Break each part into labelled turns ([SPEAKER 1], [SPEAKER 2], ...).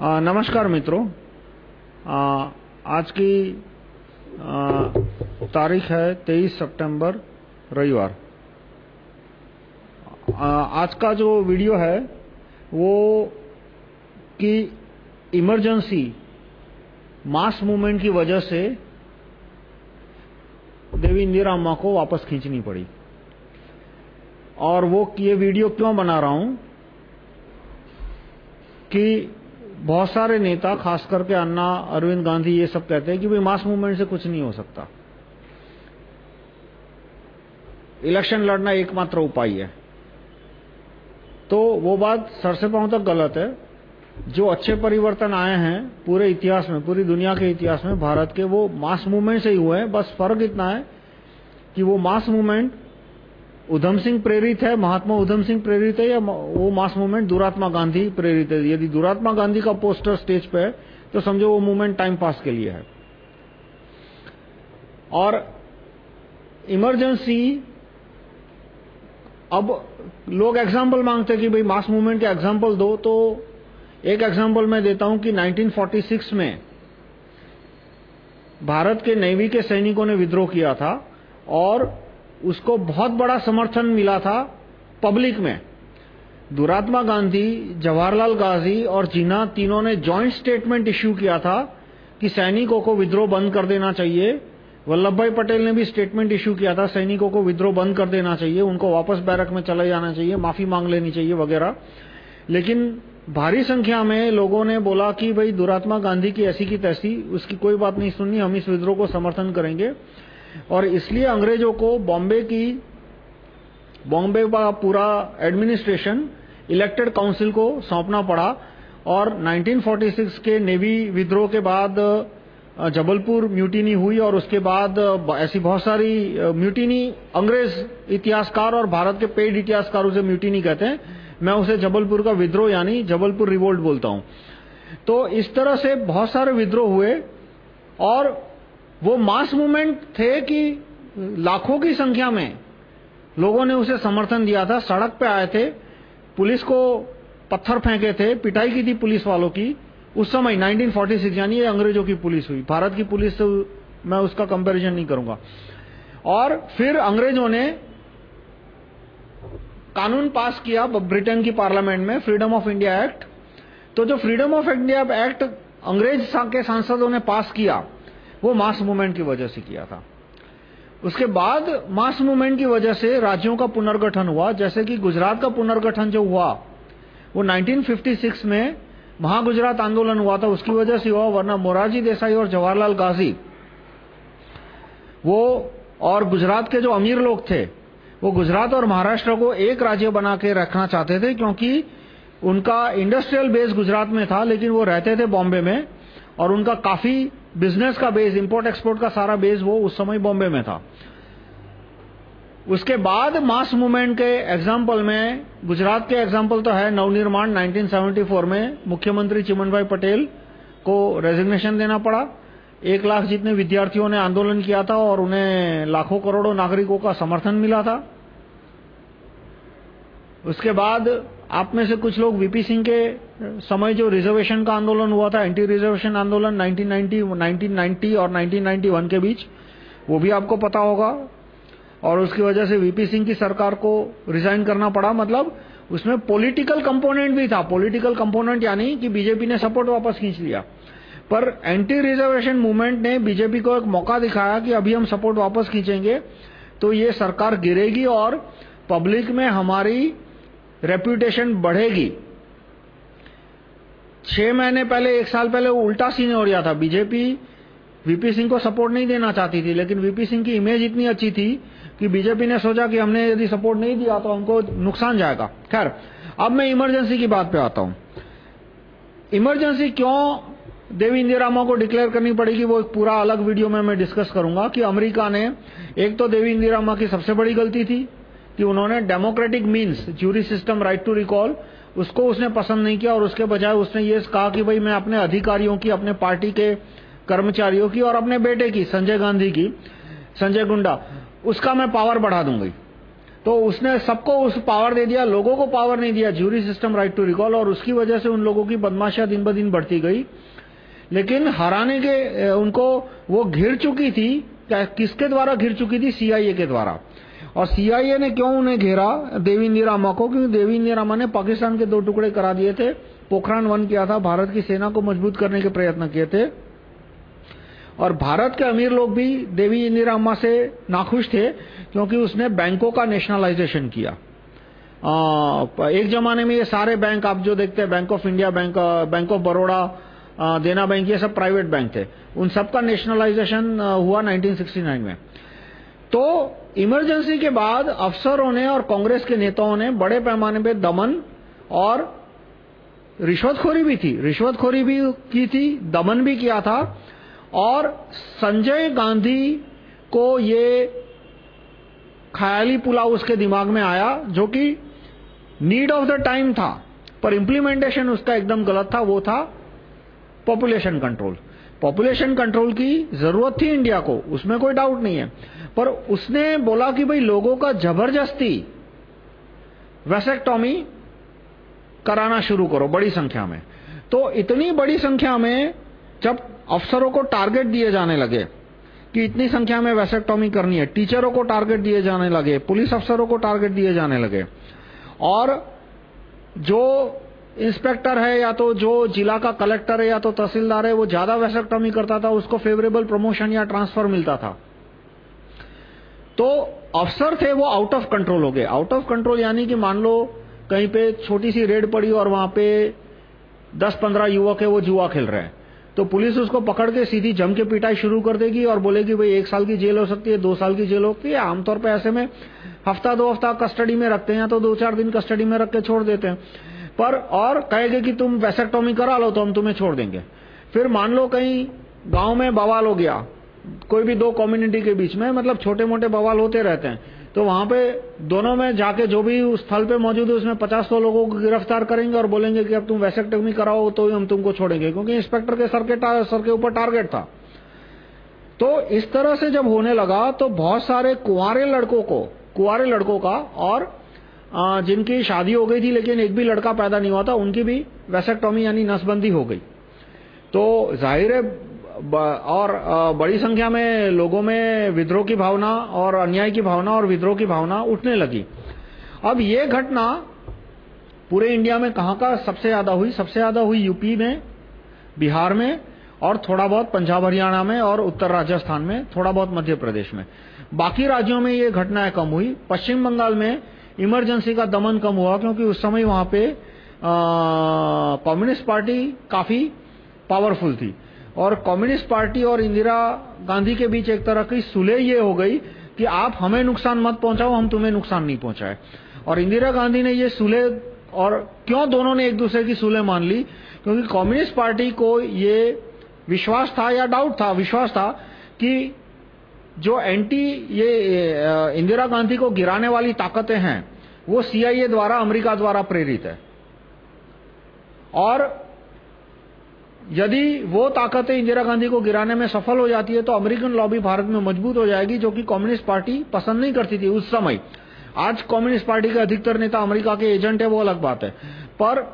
[SPEAKER 1] नमस्कार मित्रों। आज की आ, तारीख है 23 सितंबर रविवार। आज का जो वीडियो है वो कि इमरजेंसी मास मूवमेंट की वजह से देवी इंदिरा को वापस खींचनी पड़ी। और वो ये वीडियो क्यों बना रहा हूँ कि बहुत सारे नेता, खास करके अन्ना, अरविंद गांधी, ये सब कहते हैं कि भाई मास मूवमेंट से कुछ नहीं हो सकता। इलेक्शन लड़ना एकमात्र उपाय है। तो वो बात सर से पाँव तक गलत है। जो अच्छे परिवर्तन आए हैं, पूरे इतिहास में, पूरी दुनिया के इतिहास में, भारत के, वो मास मूवमेंट से ही हुए हैं। बस फ़र्क इतना है कि वो मास मूवमेंट उधम सिंह प्रेरित है, महात्मा उधम सिंह प्रेरित है या वो मास मूवमेंट दुरात्मा गांधी प्रेरित है? यदि दुरात्मा गांधी का पोस्टर स्टेज पे है तो समझो वो मूवमेंट टाइम पास के लिए है। और इमरजेंसी, अब लोग एग्ज़ाम्पल मांगते हैं कि भाई मास मूवमेंट के एग्ज़ाम्पल दो तो एक एग्ज़ाम्पल मैं देता हूँ कि 1946 में भारत के नेवी के सैनिकों ने विद्रोह किया था और उसको बहुत बड़ा समर्थन मिला था पब्लिक में। दुरात्मा गांधी, जवाहरलाल गांधी और जीना तीनों ने जॉइंट स्टेटमेंट इश्यू किया था कि सैनिकों को विद्रोह बंद कर देना चाहिए। वल्लभ भाई पटेल ने भी स्टेटमेंट इश्यू किया था, सैनिकों को विद्रोह बंद कर देना चाहिए, उनको वापस बैरक में चले जाना चाहिए, माफ़ी मांग लेनी चाहिए वगैरह। लेकिन भारी संख्या में लोगों ने बोला कि भाई दुरात्मा गांधी की ऐसी की तैसी, उसकी कोई बात नहीं सुननी, हम इस विद्रोह को समर्थन करेंगे। और इसलिए अंग्रेज़ों को बॉम्बे की, बॉम्बे का पूरा एडमिनिस्ट्रेशन इलेक्टेड काउंसिल को सौंपना पड़ा और 1946 के नेवी विद्रोह के बाद जबलपुर म्यूटिनी हुई और उसके बाद ऐसी बहुत सारी म्यूटिनी अंग्रेज़ इतिहासकार और भारत के पेड इतिहासकार उसे म्यूटिनी कहते हैं। मैं उसे जबलपुर का विद्रोह यानी जबलपुर रिवोल्ट बोलता हूँ। तो इस तरह से बहुत सारे विद्रोह हुए और वो मास मूवमेंट थे कि लाखों की संख्या में लोगों ने उसे समर्थन दिया था। सड़क पे आए थे। पुलिस को पत्थर फेंके थे। पिटाई की थी पुलिस वालों की। उस समय 1946 यानी ये अंग्रेज़ों की पुलिस हुई। भारत की पुलिस से मैं उसका कंपैरिजन नहीं करूँगा। और फिर अंग्रेज़ों ने कानून पास किया ब्रिटेन की पार्लियामेंट में फ्रीडम ऑफ़ इंडिया एक्ट तो जो फ्रीडम ऑफ़ इंडिया एक्ट अंग्रेज़ के सांसदों ने पास किया वो मास मूवमेंट की वजह से किया था। उसके बाद मास मूवमेंट की वजह से राज्यों का पुनर्गठन हुआ। जैसे कि गुजरात का पुनर्गठन जो हुआ, वो 1956 में महागुजरात आंदोलन हुआ था। उसकी वजह से हुआ, वरना मोरारजी देसाई और जवाहरलाल गाजी वो और गुजरात के जो अमीर लोग थे, वो गुजरात और महाराष्ट्र को एक राज्य बना के रखना चाहते थे, क्योंकि उनका इंडस्ट्रियल बेस गुजरात में था, लेकिन वो रहते थे बॉम्बे में, और उनका काफ़ी बिज़नेस का बेस इंपोर्ट एक्सपोर्ट का सारा बेस वो उस समय बॉम्बे में था। उसके बाद मास मूवमेंट के एग्ज़ाम्पल में, गुजरात के एग्ज़ाम्पल तो है, नवनिर्माण 1974 में मुख्यमंत्री चिमन भाई पटेल को रेजिग्नेशन देना पड़ा। एक लाख जितने विद्यार्थियों ने आंदोलन किया था और उन्हें लाखों करोड़ों नागरिकों का समर्थन मिला था। उसके बाद आप में से कुछ लोग वीपी सिंह के समय जो रिजर्वेशन का आंदोलन हुआ था एंटी रिजर्वेशन आंदोलन 1990 1990 और 1991 के बीच, वो भी आपको पता होगा। और उसकी वजह से वीपी सिंह की सरकार को रिजाइन करना पड़ा। मतलब उसमें पॉलिटिकल कंपोनेंट भी था। पॉलिटिकल कंपोनेंट यानी कि बीजेपी ने सपोर्ट वापस खींच लिया। पर एंटी रिजर्वेशन मूवमेंट ने बीजेपी को एक मौका दिखाया कि अभी हम सपोर्ट वापस खींचेंगे तो ये सरकार गिरेगी और पब्लिक में हमारी रेपुटेशन बढ़ेगी। छह महीने पहले, एक साल पहले उल्टा सीन हो रहा था। बीजेपी वीपी सिंह को सपोर्ट नहीं देना चाहती थी, लेकिन वीपी सिंह की इमेज इतनी अच्छी थी कि बीजेपी ने सोचा कि हमने यदि सपोर्ट नहीं दिया तो हमको नुकसान जाएगा। खैर, अब मैं इमरजेंसी की बात पे आता हूँ। इमरजेंसी क्यों देवी इंदिरामा को डिक्लेयर करनी पड़ेगी, वो एक पूरा अलग वीडियो में मैं डिस्कस करूँगा कि अमेरिका ने, एक तो देवी इंदिरामा की सबसे बड़ी गलती थी कि उन्होंने democratic means jury system right to recall उसको उसने पसंद नहीं किया और उसके बजाय उसने ये कहा कि भाई मैं अपने अधिकारियों की, अपने पार्टी के कर्मचारियों की और अपने बेटे की, संजय गांधी की, संजय गुंडा, उसका मैं पावर बढ़ा दूँगी। तो उसने सबको उस पावर दे दिया, लोगों को पावर नहीं दिया jury system right to recall और उसकी वजह से उन लोगों की बदमाशियाँ दिन ब दिन बढ़ती गई। लेकिन हराने के उनको वो घिर चुकी थी किसके द्वारा घिर चुकी थी? सीआईए के द्वारा। और सीआईए ने क्यों उन्हें घेरा? देवी निरामा को? क्योंकि देवी निरामा ने पाकिस्तान के दो टुकड़े करा दिए थे। पोखरान वन किया था। भारत की सेना को मज़बूत करने के प्रयत्न किए थे। और भारत के अमीर लोग भी देवी अम्मा से नाखुश थे क्योंकि उसने बैंकों का नेशनलाइजेशन किया। आ, एक जमाने में ये सारे बैंक आप जो देखते हैं bank of India bank bank of Baroda Dena bank ये सब प्राइवेट बैंक थे। उन सबका नेशनलाइजेशन हुआ 1969 में। तो इमरजेंसी के बाद अफसरों ने और कांग्रेस के नेताओं ने बड़े पैमाने पे दमन और रिश्वतखोरी भी थी रिश्वतखोरी भी की थी, दमन भी किया था। और संजय गांधी को ये ख्याली पुलाव उसके दिमाग में आया, जो कि नीड ऑफ़ द टाइम था, पर इंप्लीमेंटेशन उसका एकदम गलत था, वो था पॉपुलेशन कंट्रोल पॉपुलेशन कंट्रोल की ज़रूरत थी इंडिया को, उसमें कोई डाउट नहीं है। पर उसने बोला कि भाई लोगों का ज़बरदस्ती वैसेक्टोमी कराना शुरू करो, बड़ी संख्या में। तो इतनी बड़ी संख्या में जब अफसरों को टारगेट दिए जाने लगे कि इतनी संख्या में वैसेक्टोमी करनी है टीचरों को टारगेट दिए जाने लगे, पुलिस अफसरों को टारगेट दिए जाने लगे, और जो इंस्पेक्टर है या तो जो जिला का कलेक्टर है या तो तहसीलदार है, वो ज़्यादा वैसेक्टोमी करता था, उसको फेवरेबल प्रमोशन या ट्रांसफ़र मिलता था। तो अफसर थे, वो आउट ऑफ़ कंट्रोल हो गए। आउट ऑफ़ कंट्रोल यानी कि मान लो कहीं पे छोटी सी रेड पड़ी और वहाँ पे 10-15 युवक है, वो जुआ खेल रहे हैं। तो पुलिस उसको पकड़ के सीधी जम के पिटाई शुरू कर देगी और बोलेगी, भाई, एक साल की जेल हो सकती है, दो साल की जेल हो सकती है। आमतौर पर ऐसे में हफ़्ता दो हफ़्ता कस्टडी में रखते हैं या तो दो चार दिन कस्टडी में रख के छोड़ देते हैं। पर और कहेंगे कि तुम वैसेक्टोमी करा लो तो हम तुम्हें छोड़ देंगे। फिर मान लो कहीं गाँव में बवाल हो गया, कोई भी दो कम्युनिटी के बीच में मतलब छोटे मोटे बवाल होते रहते हैं तो वहाँ पे दोनों में जाके जो भी उस स्थल पे मौजूद है, उसमें पचास सौ लोगों को गिरफ़्तार करेंगे और बोलेंगे कि अब तुम वैसेक्टोमी कराओ तो हम तुमको छोड़ेंगे, क्योंकि इंस्पेक्टर के सर के सर के ऊपर टारगेट था। तो इस तरह से जब होने लगा तो बहुत सारे कुआरे लड़कों को कुआरे लड़कों का और जिनकी शादी हो गई थी, लेकिन एक भी लड़का पैदा नहीं हुआ था, उनकी भी वैसेक्टोमी यानी नसबंदी हो गई। तो ज़ाहिर है और बड़ी संख्या में लोगों में विद्रोह की भावना और अन्याय की भावना और विद्रोह की भावना उठने लगी। अब ये घटना पूरे इंडिया में कहाँ का सबसे ज़्यादा हुई? सबसे ज़्यादा हुई यूपी में, बिहार में, और थोड़ा बहुत पंजाब, हरियाणा में, और उत्तर राजस्थान में, थोड़ा बहुत मध्य प्रदेश में। बाकी राज्यों में ये घटनाएँ कम हुई। पश्चिम बंगाल में इमरजेंसी का दमन कम हुआ क्योंकि उस समय वहाँ पे कम्युनिस्ट पार्टी काफ़ी पावरफुल थी। और कम्युनिस्ट पार्टी और इंदिरा गांधी के बीच एक तरह की सुलह ये हो गई कि आप हमें नुकसान मत पहुंचाओ, हम तुम्हें नुकसान नहीं पहुँचाए। और इंदिरा गांधी ने ये सुलह और क्यों दोनों ने एक दूसरे की सुलह मान ली? क्योंकि कम्युनिस्ट पार्टी को ये विश्वास था या डाउट था, विश्वास था कि जो एंटी ये इंदिरा गांधी को गिराने वाली ताकतें हैं, वो सीआईए द्वारा, अमेरिका द्वारा प्रेरित है। और यदि वो ताकतें इंदिरा गांधी को गिराने में सफल हो जाती है तो अमेरिकन लॉबी भारत में मज़बूत हो जाएगी, जो कि कम्युनिस्ट पार्टी पसंद नहीं करती थी उस समय। आज कम्युनिस्ट पार्टी के अधिकतर नेता अमेरिका के एजेंट है, वो अलग बात है। पर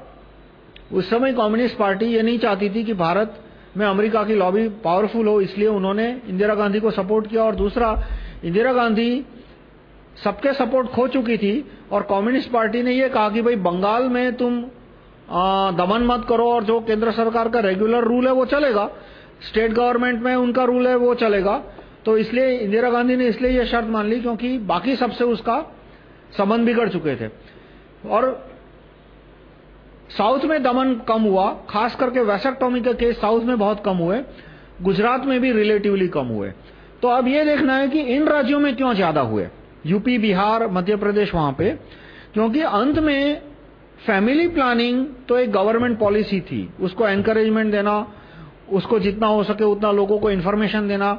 [SPEAKER 1] उस समय कम्युनिस्ट पार्टी ये नहीं चाहती थी कि भारत में अमेरिका की लॉबी पावरफुल हो, इसलिए उन्होंने इंदिरा गांधी को सपोर्ट किया। और दूसरा, इंदिरा गांधी सबके सपोर्ट खो चुकी थी और कम्युनिस्ट पार्टी ने यह कहा कि भाई, बंगाल में तुम दमन मत करो और जो केंद्र सरकार का रेगुलर रूल है वो चलेगा। स्टेट गवर्नमेंट में उनका रूल है वो चलेगा। तो इसलिए, इंदिरा गांधी ने इसलिए ये शर्त मान ली क्योंकि बाकी सबसे उसका संबंध बिगड़ चुके थे। और साउथ में दमन कम हुआ, खास करके वैसेक्टोमी के केस साउथ में बहुत कम हुए, गुजरात में भी रिलेटिवली कम हुए। तो अब ये देखना है कि इन राज्यों में क्यों ज़्यादा हुए? यूपी बिहार, मध्य प्रदेश वहाँ पे, क्योंकि अंत में फैमिली प्लानिंग तो एक गवर्नमेंट पॉलिसी थी। उसको एनकरेजमेंट देना, उसको जितना हो सके उतना लोगों को इन्फॉर्मेशन देना,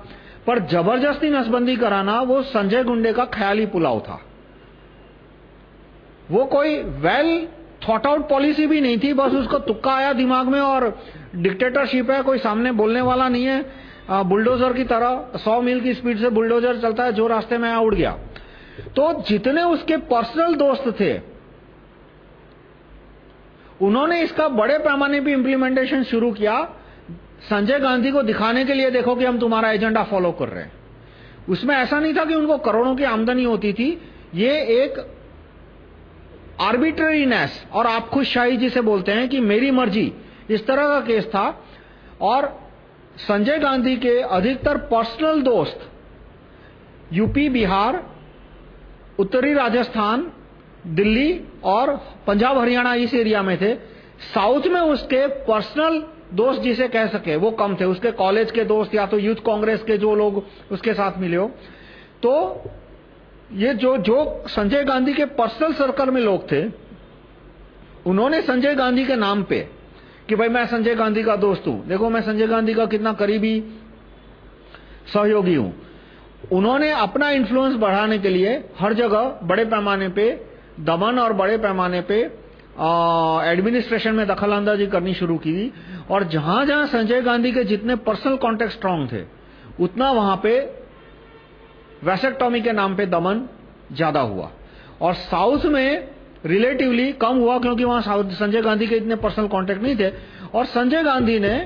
[SPEAKER 1] पर ज़बरदस्ती नसबंदी कराना, वो संजय गुंडे का ख्याली पुलाव था। वो कोई वेल थॉट आउट पॉलिसी भी नहीं थी, बस उसको तुक्का आया दिमाग में और डिक्टेटरशिप है, कोई सामने बोलने वाला नहीं है। बुलडोजर की तरह, सौ मील की स्पीड से बुलडोजर चलता है, जो रास्ते में उड़ गया। तो जितने उसके पर्सनल दोस्त थे, उन्होंने इसका बड़े पैमाने पे इंप्लीमेंटेशन शुरू किया। संजय गांधी को दिखाने के लिए देखो कि हम तुम्हारा एजेंडा फॉलो कर रहे हैं। उसमें ऐसा नहीं था कि उनको करोड़ों की आमदनी होती थी। ये एक आर्बिट्ररीनेस और आप खुद शाही जिसे बोलते हैं कि मेरी मर्ज़ी, इस तरह का केस था। और संजय गांधी के अधिकतर पर्सनल दोस्त यूपी बिहार, उत्तरी राजस्थान, दिल्ली और पंजाब हरियाणा इस एरिया में थे। साउथ में उसके पर्सनल दोस्त जिसे कह सके, वो कम थे। उसके कॉलेज के दोस्त या तो यूथ कांग्रेस के जो लोग उसके साथ मिले हो। तो ये जो जो संजय गांधी के पर्सनल सर्कल में लोग थे, उन्होंने संजय गांधी के नाम पे कि भाई मैं संजय गांधी का दोस्त हूँ। देखो, मैं संजय गांधी का कितना करीबी सहयोगी हूँ। उन्होंने अपना इन्फ्लुएंस बढ़ाने के लिए हर जगह बड़े पैमाने पे दमन और बड़े पैमाने पे एडमिनिस्ट्रेशन में दखल अंदाजी करनी शुरू की। और जहाँ जहाँ संजय गांधी के जितने पर्सनल कॉन्टेक्ट स्ट्रांग थे, उतना वहाँ पे वैसेक्टोमी के नाम पे दमन ज़्यादा हुआ। और साउथ में रिलेटिवली कम हुआ क्योंकि वहाँ संजय गांधी के इतने पर्सनल कॉन्टेक्ट नहीं थे। और संजय गांधी ने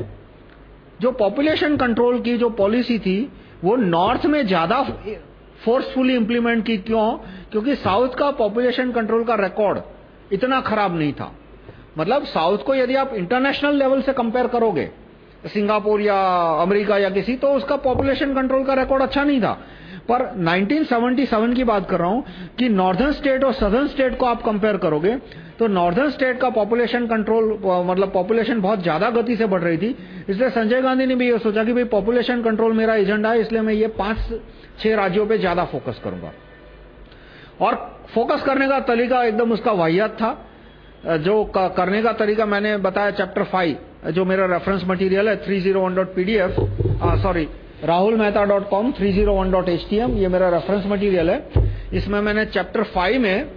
[SPEAKER 1] जो पॉपुलेशन कंट्रोल की जो पॉलिसी थी, वो नॉर्थ में ज़्यादा फोर्सफुली इंप्लीमेंट की। क्यों? क्योंकि साउथ का पॉपुलेशन कंट्रोल का रिकॉर्ड इतना खराब नहीं था। मतलब साउथ को यदि आप इंटरनेशनल लेवल से कंपेयर करोगे, सिंगापुर या अमेरिका या किसी तो उसका पॉपुलेशन कंट्रोल का रिकॉर्ड अच्छा नहीं था। पर 1977 की बात कर रहा हूँ कि नॉर्दर्न स्टेट और सदर्न स्टेट को आप कंपेयर करोगे तो नॉर्दर्न स्टेट का पॉपुलेशन कंट्रोल मतलब पॉपुलेशन बहुत ज़्यादा गति से बढ़ रही थी। इसलिए संजय गांधी ने भी ये सोचा कि भाई पॉपुलेशन कंट्रोल मेरा एजेंडा है, इसलिए मैं ये पाँच, छह राज्यों पे ज़्यादा फोकस करूँगा। और फोकस करने का तरीका एकदम उसका वाहियात था। जो करने का तरीका मैंने बताया चैप्टर फाइव जो मेरा रेफरेंस मटेरियल है 301.pdf सॉरी rahulmehta.com 301.htm ये मेरा रेफरेंस मटेरियल है। इसमें मैंने चैप्टर फाइव में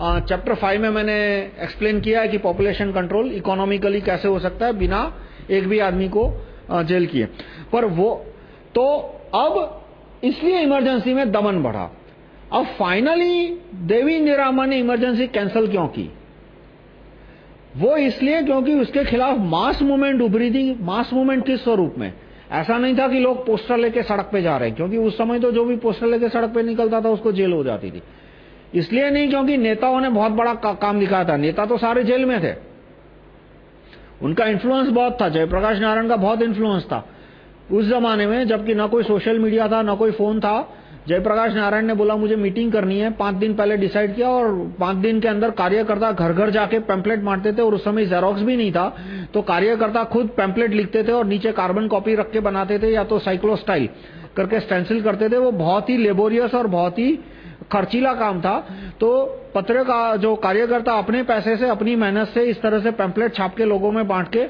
[SPEAKER 1] चैप्टर फाइव में मैंने एक्सप्लेन किया है कि पॉपुलेशन कंट्रोल इकोनॉमिकली कैसे हो सकता है बिना एक भी आदमी को जेल किए। पर वो तो अब इसलिए इमरजेंसी में दमन बढ़ा। अब फाइनली देवी इंदिरा ने इमरजेंसी कैंसिल क्यों की? वो इसलिए क्योंकि उसके खिलाफ मास मूवमेंट उभरी थी मास मूवमेंट किस स्वरूप में? ऐसा नहीं था कि लोग पोस्टर लेके सड़क पे जा रहे हैं क्योंकि उस समय तो जो भी पोस्टर लेके सड़क पे निकलता था उसको जेल हो जाती थी। इसलिए नहीं क्योंकि नेताओं ने बहुत बड़ा का, काम दिखाया था। नेता तो सारे जेल में थे। उनका इन्फ्लुएंस बहुत था। जयप्रकाश नारायण का बहुत इन्फ्लुएंस था। उस जमाने में जबकि ना कोई सोशल मीडिया था ना कोई फ़ोन था जयप्रकाश नारायण ने बोला, मुझे मीटिंग करनी है। पाँच दिन पहले डिसाइड किया और पाँच दिन के अंदर कार्यकर्ता घर घर जाके पैम्पलेट मारते थे और उस समय जेरोक्स भी नहीं था। तो कार्यकर्ता खुद पैम्पलेट लिखते थे और नीचे कार्बन कॉपी रख के बनाते थे या तो साइक्लो स्टाइल करके स्टेंसिल करते थे। वो बहुत ही लेबोरियस और बहुत ही खर्चीला काम था। तो पत्र का जो कार्यकर्ता अपने पैसे से, अपनी मेहनत से इस तरह से पैम्पलेट छाप के लोगों में बांट के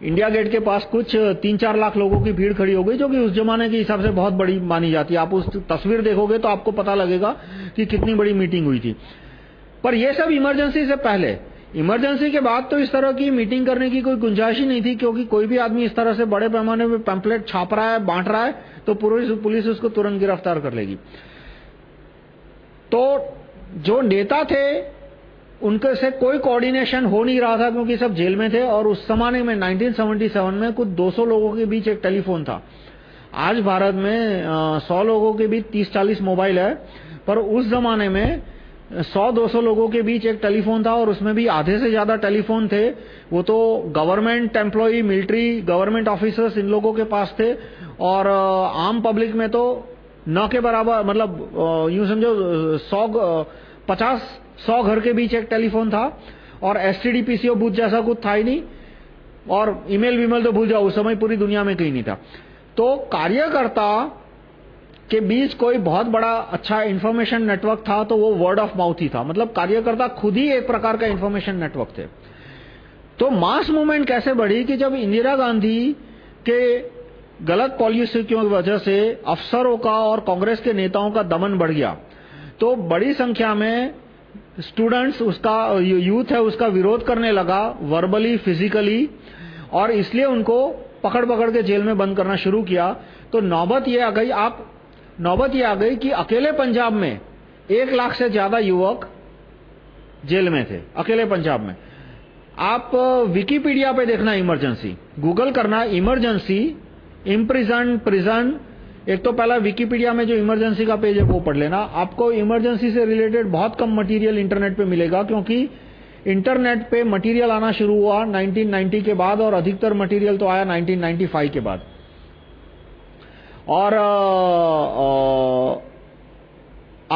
[SPEAKER 1] इंडिया गेट के पास कुछ तीन चार लाख लोगों की भीड़ खड़ी हो गई, जो कि उस जमाने के हिसाब से बहुत बड़ी मानी जाती है। आप उस तस्वीर देखोगे तो आपको पता लगेगा कि कितनी बड़ी मीटिंग हुई थी। पर यह सब इमरजेंसी से पहले। इमरजेंसी के बाद तो इस तरह की मीटिंग करने की कोई गुंजाइश ही नहीं थी, क्योंकि कोई भी आदमी इस तरह से बड़े पैमाने पर पैम्पलेट छाप रहा है, बांट रहा है तो पुलिस उसको तुरंत गिरफ़्तार कर लेगी। तो जो नेता थे उनके से कोई कोऑर्डिनेशन हो नहीं रहा था क्योंकि सब जेल में थे और उस जमाने में 1977 में कुछ 200 लोगों के बीच एक टेलीफोन था। आज भारत में 100 लोगों के बीच 30-40 मोबाइल है, पर उस जमाने में 100-200 लोगों के बीच एक टेलीफोन था और उसमें भी आधे से ज़्यादा टेलीफोन थे। वो तो government employee military government officers इन लोगों के पास थे और आम पब्लिक में तो न के बराबर मतलब यूँ समझो सौ पचास सौ घर के बीच एक टेलीफोन था और एसटीडी पीसीओ बूथ जैसा कुछ था ही नहीं और ईमेल वीमेल तो भूल जाओ, उस समय पूरी दुनिया में कहीं नहीं था। तो कार्यकर्ता के बीच कोई बहुत बड़ा अच्छा इंफॉर्मेशन नेटवर्क था तो वो वर्ड ऑफ़ माउथ ही था। मतलब कार्यकर्ता खुद ही एक प्रकार का इंफॉर्मेशन नेटवर्क थे। तो मास मूवमेंट कैसे बढ़ी कि जब इंदिरा गांधी के गलत पॉलिसी की वजह से अफसरों का और कांग्रेस के नेताओं का दमन बढ़ गया तो बड़ी संख्या में स्टूडेंट्स उसका यूथ है, उसका विरोध करने लगा वर्बली फिजिकली और इसलिए उनको पकड़ पकड़ के जेल में बंद करना शुरू किया। तो नौबत ये आ गई, आप, नौबत ये आ गई कि अकेले पंजाब में एक लाख से ज़्यादा युवक जेल में थे, अकेले पंजाब में। आप विकिपीडिया पे देखना इमरजेंसी गूगल करना इमरजेंसी इम्प्रिजन प्रिजन एक तो पहला विकिपीडिया में जो इमरजेंसी का पेज है वो पढ़ लेना। आपको इमरजेंसी से रिलेटेड बहुत कम मटेरियल इंटरनेट पे मिलेगा क्योंकि इंटरनेट पे मटेरियल आना शुरू हुआ 1990 के बाद और अधिकतर मटेरियल तो आया 1995 के बाद। और आ, आ,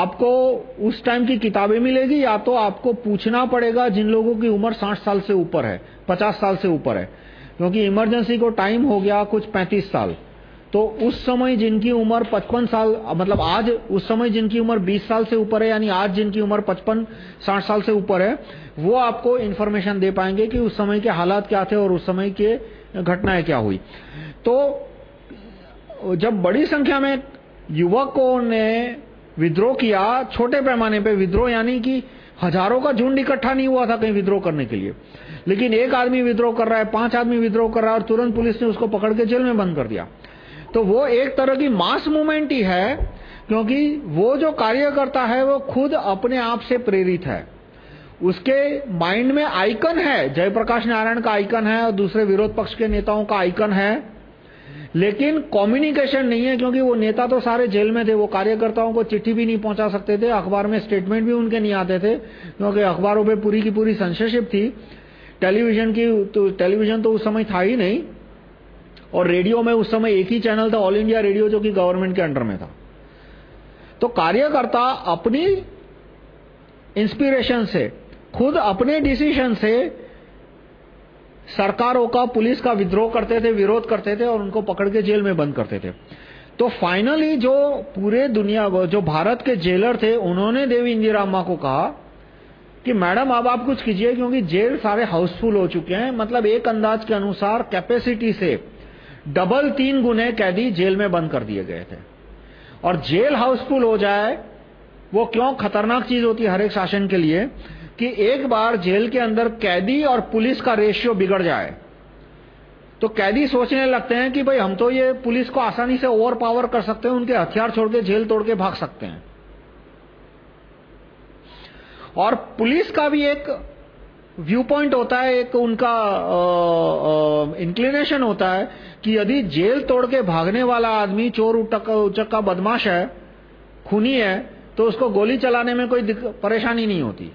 [SPEAKER 1] आपको उस टाइम की किताबें मिलेगी या तो आपको पूछना पड़ेगा जिन लोगों की उम्र 60 साल से ऊपर है 50 साल से ऊपर है। क्योंकि इमरजेंसी को टाइम हो गया कुछ 35 साल। तो उस समय जिनकी उम्र 55 साल मतलब आज, उस समय जिनकी उम्र 20 साल से ऊपर है, यानी आज जिनकी उम्र 55 60 साल से ऊपर है, वो आपको इन्फॉर्मेशन दे पाएँगे कि उस समय के हालात क्या थे और उस समय के घटनाएँ क्या हुई। तो जब बड़ी संख्या में युवकों ने विद्रोह किया, छोटे पैमाने पे विद्रोह, यानी कि हज़ारों का झुंड इकट्ठा नहीं हुआ था कहीं विद्रोह करने के लिए। लेकिन एक आदमी विद्रोह कर रहा है, पाँच आदमी विद्रोह कर रहा है और तुरंत पुलिस ने उसको पकड़ के जेल में बंद कर दिया। तो वो एक तरह की मास मूवमेंट ही है, क्योंकि वो जो कार्य करता है, वो खुद अपने आप से प्रेरित है। उसके माइंड में आइकन है, जयप्रकाश नारायण का आइकन है और दूसरे विरोध पक्ष के नेताओं का आइकन है। लेकिन कम्युनिकेशन नहीं है, क्योंकि वो नेता तो सारे जेल में थे, वो कार्यकर्ताओं को चिट्ठी भी नहीं पहुँचा सकते थे, अखबार में स्टेटमेंट भी उनके नहीं आते थे, क्योंकि अखबारों पे पूरी की पूरी सेंसरशिप थी। टेलीविज़न की तो टेलीविज़न तो उस समय था ही नहीं। और रेडियो में उस समय एक ही चैनल था ऑल इंडिया रेडियो जो कि गवर्नमेंट के अंडर में था। तो कार्यकर्ता अपनी इंस्पिरेशन से, खुद अपने डिसीज़न से सरकारों का, पुलिस का विद्रोह करते थे, विरोध करते थे और उनको पकड़ के जेल में बंद करते थे। तो फाइनली जो पूरे दुनिया को जो भारत के जेलर थे, उन्होंने देवी इंदिरा अम्मा को कहा कि, मैडम, अब आप कुछ कीजिए क्योंकि जेल सारे हाउसफुल हो चुके हैं। मतलब एक अंदाज के अनुसार कैपेसिटी से डबल तीन गुने कैदी जेल में बंद कर दिए गए थे। और जेल हाउसफुल हो जाए, वो क्यों खतरनाक चीज़ होती है हर एक शासन के लिए, कि एक बार जेल के अंदर कैदी और पुलिस का रेशियो बिगड़ जाए। तो कैदी सोचने लगते हैं कि भाई हम तो ये पुलिस को आसानी से ओवर पावर कर सकते हैं, उनके हथियार छोड़ के जेल तोड़ के भाग सकते हैं। और पुलिस का भी एक व्यू पॉइंट होता है, एक उनका इंक्लिनेशन होता है कि यदि जेल तोड़ के भागने वाला आदमी चोर उचक का बदमाश है, खूनी है तो उसको गोली चलाने में कोई परेशानी नहीं होती।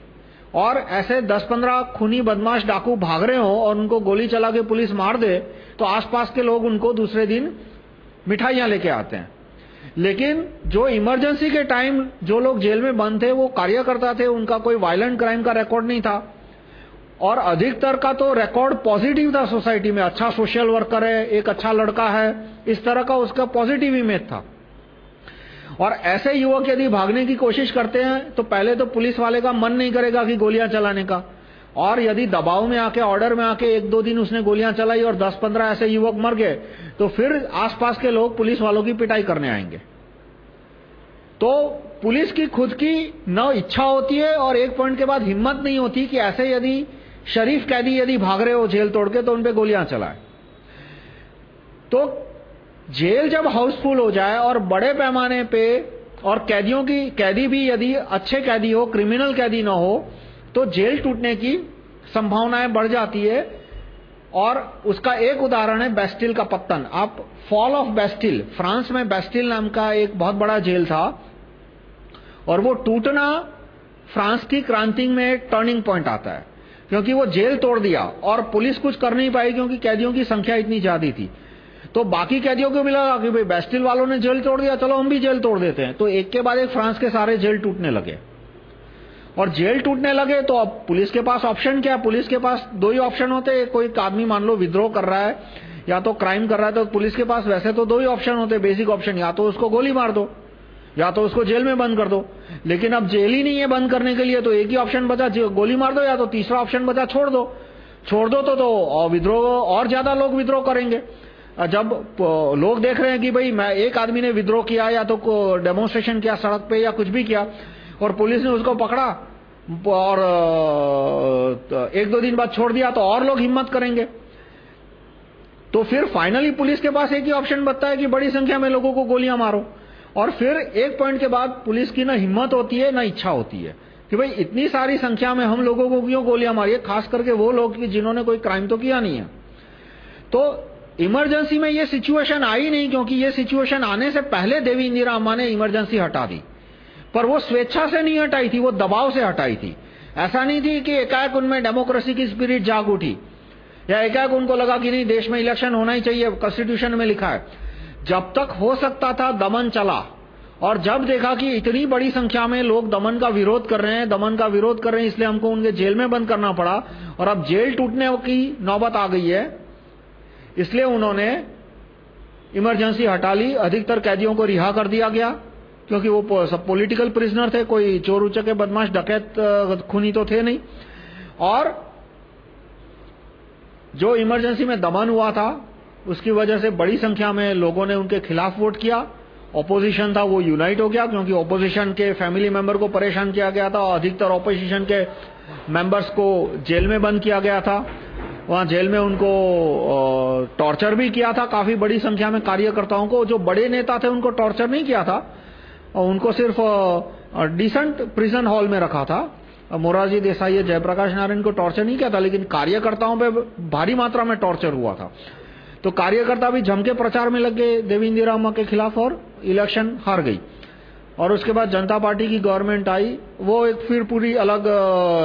[SPEAKER 1] और ऐसे 10-15 खूनी बदमाश डाकू भाग रहे हो और उनको गोली चला के पुलिस मार दे तो आसपास के लोग उनको दूसरे दिन मिठाइयाँ लेके आते हैं। लेकिन जो इमरजेंसी के टाइम जो लोग जेल में बंद थे, वो कार्यकर्ता थे, उनका कोई वायलेंट क्राइम का रिकॉर्ड नहीं था। और अधिकतर का तो रिकॉर्ड पॉजिटिव था सोसाइटी में। अच्छा सोशल वर्कर है एक अच्छा लड़का है, इस तरह का उसका पॉजिटिव इमेज था। और ऐसे युवक यदि भागने की कोशिश करते हैं तो पहले तो पुलिस वाले का मन नहीं करेगा कि गोलियाँ चलाने का। और यदि दबाव में आके ऑर्डर में आके एक दो दिन उसने गोलियाँ चलाई और 10-15 ऐसे युवक मर गए तो फिर आसपास के लोग पुलिस वालों की पिटाई करने आएँगे। तो पुलिस की खुद की न इच्छा होती है और एक पॉइंट के बाद हिम्मत नहीं होती कि ऐसे यदि शरीफ कैदी यदि भाग रहे हो जेल तोड़ के तो उन पे गोलियाँ चलाए। तो जेल जब हाउसफुल हो जाए और बड़े पैमाने पे और कैदियों की, कैदी भी यदि अच्छे कैदी हो, क्रिमिनल कैदी ना हो तो जेल टूटने की संभावनाएँ बढ़ जाती है। और उसका एक उदाहरण है बेस्टिल का पत्तन। आप फॉल ऑफ़ बेस्टिल, फ्रांस में बेस्टिल नाम का एक बहुत बड़ा जेल था, और वो टूटना फ्रांस की क्रांति में टर्निंग पॉइंट आता है। क्योंकि वो जेल तोड़ दिया और पुलिस कुछ कर नहीं पाई क्योंकि कैदियों की संख्या इतनी ज़्यादा थी। तो बाकी कैदियों को लगा कि भाई बेस्टिल वालों ने जेल तोड़ दिया, चलो हम भी जेल तोड़ देते हैं। तो एक के बाद एक फ्रांस के सारे जेल टूटने लगे। और जेल टूटने लगे तो अब पुलिस के पास ऑप्शन क्या? पुलिस के पास दो ही ऑप्शन होते हैं। कोई आदमी मान लो विद्रोह कर रहा है, या तो क्राइम कर रहा है तो पुलिस के पास वैसे तो दो ही ऑप्शन होते, बेसिक ऑप्शन, या तो उसको गोली मार दो। या तो उसको जेल में बंद कर दो। लेकिन अब जेल ही नहीं है बंद करने के लिए तो एक ही ऑप्शन बचा गोली मार दो या तो तीसरा ऑप्शन बचा छोड़ दो। छोड़ दो तो, तो विद्रोह और ज़्यादा लोग विद्रोह करेंगे। जब लोग देख रहे हैं कि भाई मैं एक आदमी ने विद्रोह किया या तो डेमोन्स्ट्रेशन किया सड़क पे या कुछ भी किया और पुलिस ने उसको पकड़ा और एक दो दिन बाद छोड़ दिया तो और लोग हिम्मत करेंगे। तो फिर फाइनली पुलिस के पास एक ही ऑप्शन बचता है कि बड़ी संख्या में लोगों को गोलियाँ मारो। और फिर एक पॉइंट के बाद पुलिस की ना हिम्मत होती है, ना इच्छा होती है कि भाई इतनी सारी संख्या में हम लोगों को क्यों गोलियाँ मारी है? खास करके वो लोग जिन्होंने कोई क्राइम तो किया नहीं है। तो इमरजेंसी में ये सिचुएशन आई नहीं क्योंकि ये सिचुएशन आने से पहले देवी इंदिरा अम्मा ने इमरजेंसी हटा दी। पर वो स्वेच्छा से नहीं हटाई थी, वो दबाव से हटाई थी। ऐसा नहीं थी कि एकाएक उनमें डेमोक्रेसी की स्पिरिट जाग उठी या एकाएक उनको लगा कि नहीं, देश में इलेक्शन होना ही चाहिए कॉन्स्टिट्यूशन में लिखा है। जब तक हो सकता था दमन चला। और जब देखा कि इतनी बड़ी संख्या में लोग दमन का विरोध कर रहे हैं, दमन का विरोध कर रहे हैं, इसलिए हमको उनके जेल में बंद करना पड़ा। और अब जेल टूटने की नौबत आ गई है। इसलिए उन्होंने इमरजेंसी हटा ली, अधिकतर कैदियों को रिहा कर दिया गया, क्योंकि वो सब पॉलिटिकल प्रिजनर थे, कोई चोर उचके, बदमाश, डकैत खूनी तो थे नहीं। और जो इमरजेंसी में दमन हुआ था उसकी वजह से बड़ी संख्या में लोगों ने उनके खिलाफ वोट किया। ऑपोजिशन था, वो यूनाइट हो गया, क्योंकि ऑपोजिशन के फैमिली मेंबर को परेशान किया गया था, अधिकतर ऑपोजिशन के मेंबर्स को जेल में बंद किया गया था। वहाँ जेल में उनको टॉर्चर भी किया था, काफ़ी बड़ी संख्या में कार्यकर्ताओं को, जो बड़े नेता थे, उनको टॉर्चर नहीं किया था। उनको सिर्फ़ डिसेंट प्रिजन हॉल में रखा था। मोरारजी देसाई जयप्रकाश नारायण को टॉर्चर नहीं किया था, लेकिन कार्यकर्ताओं पे भारी मात्रा में टॉर्चर हुआ था। तो कार्यकर्ता भी जम के प्रचार में लग गए, देवी इंदिरा के खिलाफ और इलेक्शन हार गई। और उसके बाद जनता पार्टी की गवर्नमेंट आई, वो एक फिर पूरी अलग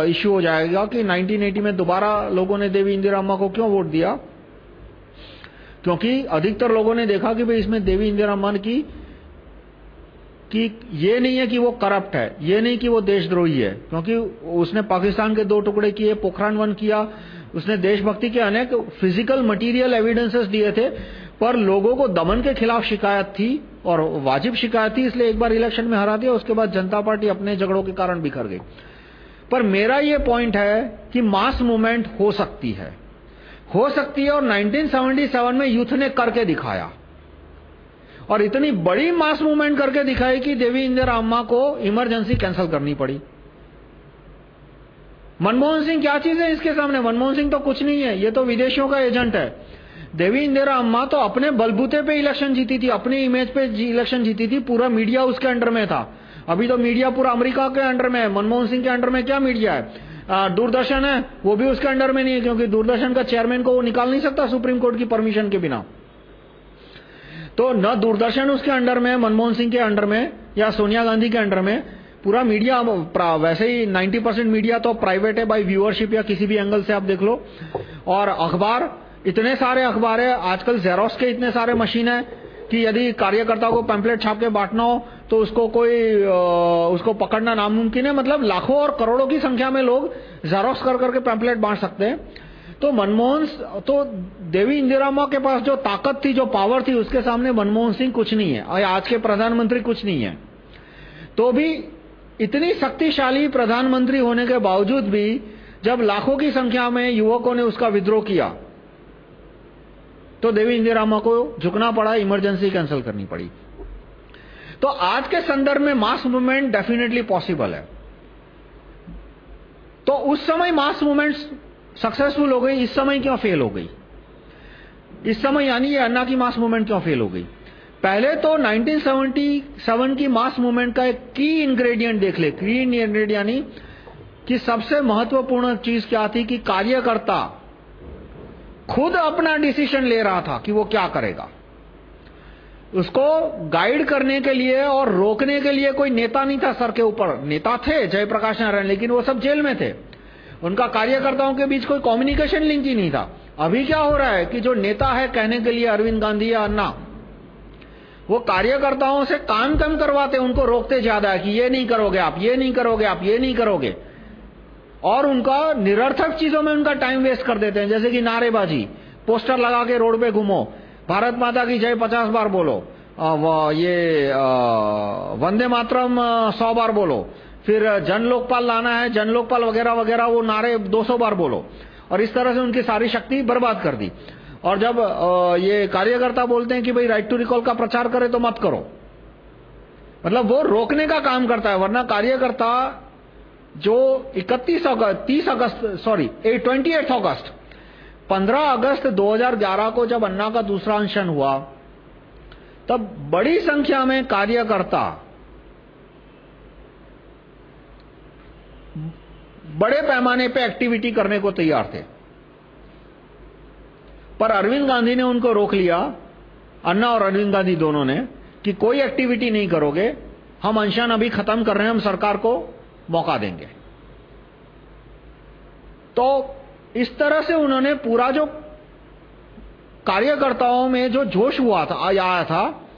[SPEAKER 1] इश्यू हो जाएगा कि 1980 में दोबारा लोगों ने देवी इंदिरा अम्मा को क्यों वोट दिया? क्योंकि अधिकतर लोगों ने देखा कि भाई इसमें देवी इंदिरा अम्मा की कि ये नहीं है कि वो करप्ट है, ये नहीं कि वो देशद्रोही है, क्योंकि उसने पाकिस्तान के दो टुकड़े किए पोखरान वन किया, उसने देशभक्ति के अनेक फ़िज़िकल मटेरियल एविडेंसेस दिए थे, पर लोगों को दमन के खिलाफ शिकायत थी और वाजिब शिकायत थी, इसलिए एक बार इलेक्शन में हरा दिया, उसके बाद जनता पार्टी अपने झगड़ों के कारण बिखर गई। पर मेरा ये पॉइंट है कि मास मूवमेंट हो सकती है। हो सकती है और 1977 में यूथ ने करके दिखाया। और इतनी बड़ी मास मूवमेंट करके दिखाई कि देवी इंदिरा अम्मा को इमरजेंसी कैंसिल करनी पड़ी। मनमोहन सिंह, क्या चीज़ है इसके सामने? मनमोहन सिंह तो कुछ नहीं है, ये तो विदेशियों का एजेंट है। देवी इंदिरा अम्मा तो अपने बलबूते पे इलेक्शन जीती थी, अपने इमेज पे इलेक्शन जीती थी, पूरा मीडिया उसके अंडर में था। अभी तो मीडिया पूरा अमेरिका के अंडर में है, मनमोहन सिंह के अंडर में क्या मीडिया है? दूरदर्शन है, वो भी उसके अंडर में नहीं है, क्योंकि दूरदर्शन का चेयरमैन को वो निकाल नहीं सकता सुप्रीम कोर्ट की परमिशन के बिना। तो न दूरदर्शन उसके अंडर में, मनमोहन सिंह के अंडर में, या सोनिया गांधी के अंडर में, पूरा मीडिया वैसे ही 90 परसेंट मीडिया तो प्राइवेट है बाई व्यूअरशिप या किसी भी एंगल से आप देख लो। और अखबार, इतने सारे अखबार है, आजकल जेरोक्स के इतने सारे मशीन है कि यदि कार्यकर्ता को पैम्पलेट छाप के बांटना हो तो उसको कोई उसको पकड़ना नामुमकिन है। मतलब लाखों और करोड़ों की संख्या में लोग जेरोक्स कर करके पैम्पलेट बांट सकते हैं। तो मनमोहन तो देवी इंदिरा के पास जो ताकत थी, जो पावर थी, उसके सामने मनमोहन सिंह कुछ नहीं है। और आज के प्रधानमंत्री कुछ नहीं है। तो भी इतनी शक्तिशाली प्रधानमंत्री होने के बावजूद भी, जब लाखों की संख्या में युवकों ने उसका विद्रोह किया तो देवी इंदिरा को झुकना पड़ा इमरजेंसी कैंसिल करनी पड़ी। तो आज के संदर्भ में मास मूवमेंट डेफिनेटली पॉसिबल है। तो उस समय मास मूवमेंट सक्सेसफुल हो गई, इस समय क्यों फेल हो गई? इस समय यानी ये अन्ना की मास मूवमेंट क्यों फेल हो गई? पहले तो 1977 की मास मूवमेंट का एक की इंग्रेडिएंट देख ले। की इंग्रेडिएंट यानी कि सबसे महत्वपूर्ण चीज़ क्या थी कि कार्यकर्ता खुद अपना डिसीज़न ले रहा था कि वो क्या करेगा। उसको गाइड करने के लिए और रोकने के लिए कोई नेता नहीं था सर के ऊपर। नेता थे, जयप्रकाश नारायण, लेकिन वो सब जेल में थे। उनका कार्यकर्ताओं के बीच कोई कम्युनिकेशन लिंक ही नहीं था। अभी क्या हो रहा है कि जो नेता है कहने के लिए अरविंद गांधी या अन्ना वो कार्यकर्ताओं से काम कम करवाते उनको रोकते ज़्यादा है कि ये नहीं करोगे आप ये नहीं करोगे आप ये नहीं करोगे। और उनका निरर्थक चीज़ों में उनका टाइम वेस्ट कर देते हैं जैसे कि नारेबाजी पोस्टर लगा के रोड पे घूमो भारत माता की जय पचास बार बोलो आ, ये वंदे मातरम सौ बार बोलो। फिर जन लोकपाल लाना है जन लोकपाल वगैरह वगैरह, वो नारे 200 बार बोलो। और इस तरह से उनकी सारी शक्ति बर्बाद कर दी। और जब ये कार्यकर्ता बोलते हैं कि भाई राइट टू रिकॉल का प्रचार करे तो मत करो। मतलब वो रोकने का काम करता है, वरना कार्यकर्ता जो 31 अगस्त 30 अगस्त सॉरी 28 अगस्त 15 अगस्त 2011 को जब अन्ना का दूसरा अंशन हुआ, तब बड़ी संख्या में कार्यकर्ता बड़े पैमाने पे एक्टिविटी करने को तैयार थे। पर अरविंद गांधी ने उनको रोक लिया, अन्ना और अरविंद गांधी दोनों ने, कि कोई एक्टिविटी नहीं करोगे, हम अनशन अभी खत्म कर रहे हैं, हम सरकार को मौका देंगे। तो इस तरह से उन्होंने पूरा जो कार्यकर्ताओं में जो जोश हुआ था, आया था,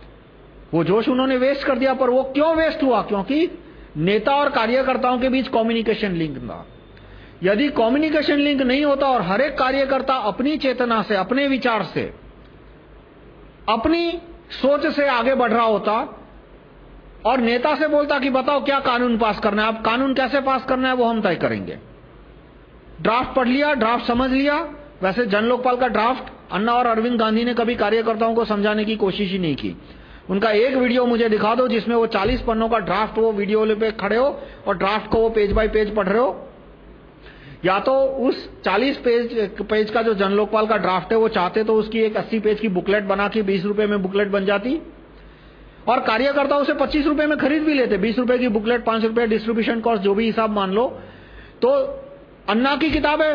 [SPEAKER 1] वो जोश उन्होंने वेस्ट कर दिया, पर वो क्यों वेस्ट हुआ? क्योंकि नेता और कार्यकर्ताओं के बीच कम्युनिकेशन लिंक था यदि कम्युनिकेशन लिंक नहीं होता और हर एक कार्यकर्ता अपनी चेतना से, अपने विचार से, अपनी सोच से आगे बढ़ रहा होता और नेता से बोलता कि बताओ क्या कानून पास करना है आप कानून कैसे पास करना है वो हम तय करेंगे। ड्राफ्ट पढ़ लिया, ड्राफ्ट समझ लिया, वैसे जन लोकपाल का ड्राफ्ट अन्ना और अरविंद गांधी ने कभी कार्यकर्ताओं को समझाने की कोशिश ही नहीं की। उनका एक वीडियो मुझे दिखा दो जिसमें वो 40 पन्नों का ड्राफ्ट वो वीडियो पे खड़े हो और ड्राफ्ट को वो पेज बाय पेज पढ़ रहे हो। या तो उस 40 पेज पेज का जो जन लोकपाल का ड्राफ्ट है, वो चाहते तो उसकी एक 80 पेज की बुकलेट बना के 20 रुपए में बुकलेट बन जाती। और कार्यकर्ता उसे 25 रुपए में खरीद भी लेते 20 रुपए की बुकलेट 5 रुपए डिस्ट्रीब्यूशन कॉस्ट जो भी हिसाब मान लो। तो अन्ना की किताब है,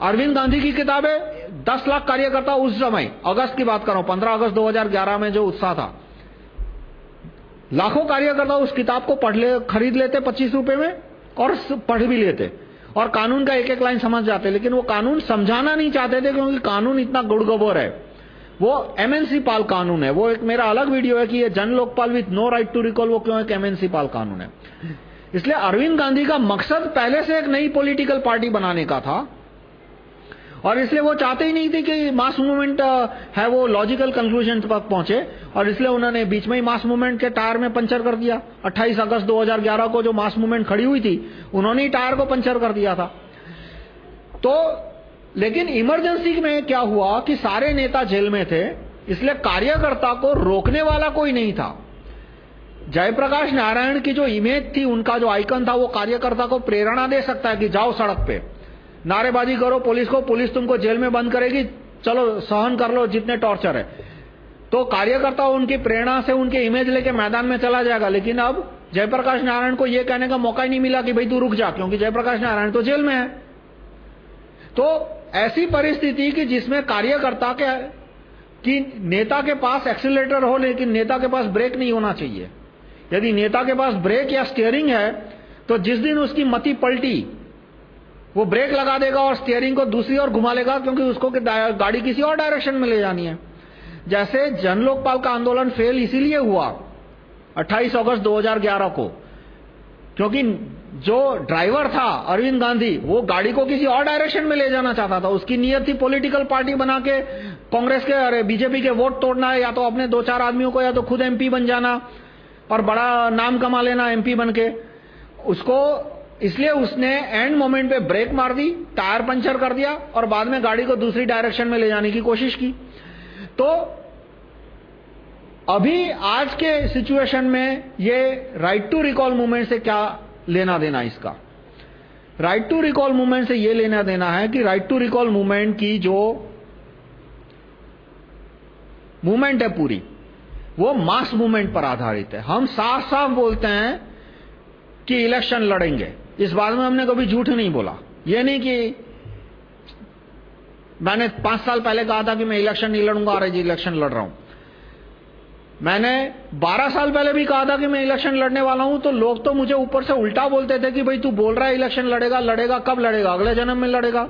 [SPEAKER 1] अरविंद गांधी की किताब है 10 लाख कार्यकर्ता उस समय, अगस्त की बात कर रहा हूँ 15 अगस्त 2011 में जो उत्साह था, लाखों कार्यकर्ता उस किताब को पढ़ ले, खरीद लेते 25 रुपए में और पढ़ भी लेते। और कानून का एक एक लाइन समझ जाते, लेकिन वो कानून समझाना नहीं चाहते थे क्योंकि कानून इतना गुड़गोबर है। वो एमएनसी पाल कानून है। वो एक मेरा अलग वीडियो है कि ये Jan Lokpal with no right to recall, वो क्यों एक एमएनसी पाल कानून है? इसलिए अरविंद गांधी का मकसद पहले से एक नई पॉलिटिकल पार्टी बनाने का था। और इसलिए वो चाहते ही नहीं थे कि मास मूवमेंट है वो लॉजिकल कंक्लूजन तक पहुँचे। और इसलिए उन्होंने बीच में ही मास मूवमेंट के टायर में पंचर कर दिया। 28 अगस्त 2011 को जो मास मूवमेंट खड़ी हुई थी, उन्होंने ही टायर को पंचर कर दिया था। तो लेकिन इमरजेंसी में क्या हुआ कि सारे नेता जेल में थे, इसलिए कार्यकर्ता को रोकने वाला कोई नहीं था। जयप्रकाश नारायण की जो इमेज थी, उनका जो आइकन था, वो कार्यकर्ता को प्रेरणा दे सकता है कि जाओ सड़क पे। नारेबाजी करो, पुलिस को, पुलिस तुमको जेल में बंद करेगी, चलो, सहन कर लो, जितने टॉर्चर है। तो कार्यकर्ता उनकी प्रेरणा से उनके इमेज लेके मैदान में चला जाएगा, लेकिन अब जयप्रकाश नारायण को यह कहने का मौका ही नहीं मिला कि भाई तू रुक जा, क्योंकि जयप्रकाश नारायण तो जेल में है। तो ऐसी परिस्थिति कि जिसमें कार्यकर्ता के, कि नेता के पास एक्सीटर हो, लेकिन नेता के पास ब्रेक नहीं होना चाहिए। यदि नेता के पास ब्रेक या स्टीयरिंग है तो जिस दिन उसकी मती पलटी वो ब्रेक लगा देगा और स्टीयरिंग को दूसरी ओर घुमा लेगा क्योंकि उसको गाड़ी किसी और डायरेक्शन में ले जानी है। जैसे जन लोकपाल का आंदोलन फेल इसीलिए हुआ 28 अगस्त 2011 को, क्योंकि जो ड्राइवर था अरविंद गांधी, वो गाड़ी को किसी और डायरेक्शन में ले जाना चाहता था। उसकी नियत थी पॉलिटिकल पार्टी बना के, कांग्रेस के, अरे, बीजेपी के वोट तोड़ना है, या तो अपने दो चार आदमियों को, या तो खुद एमपी बन जाना, और बड़ा नाम कमा लेना एमपी बन के। उसको इसलिए उसने एंड मोमेंट पे ब्रेक मार दी टायर पंचर कर दिया और बाद में गाड़ी को दूसरी डायरेक्शन में ले जाने की कोशिश की। तो अभी आज के सिचुएशन में ये राइट टू रिकॉल मूवमेंट से क्या लेना देना इसका? राइट टू रिकॉल मूवमेंट से ये लेना देना है कि राइट टू रिकॉल मूवमेंट की जो मूवमेंट है पूरी, वो मास मूवमेंट पर आधारित है। हम साफ़ साफ़ बोलते हैं कि इलेक्शन लड़ेंगे। इस बात में हमने कभी झूठ नहीं बोला। ये नहीं कि मैंने पाँच साल पहले कहा था कि मैं इलेक्शन नहीं लड़ूँगा, और इलेक्शन लड़ रहा हूँ। मैंने बारह साल पहले भी कहा था कि मैं इलेक्शन लड़ने वाला हूँ तो लोग तो मुझे ऊपर से उल्टा बोलते थे कि भाई तू बोल रहा है इलेक्शन लड़ेगा लड़ेगा, कब लड़ेगा? अगले जन्म में लड़ेगा।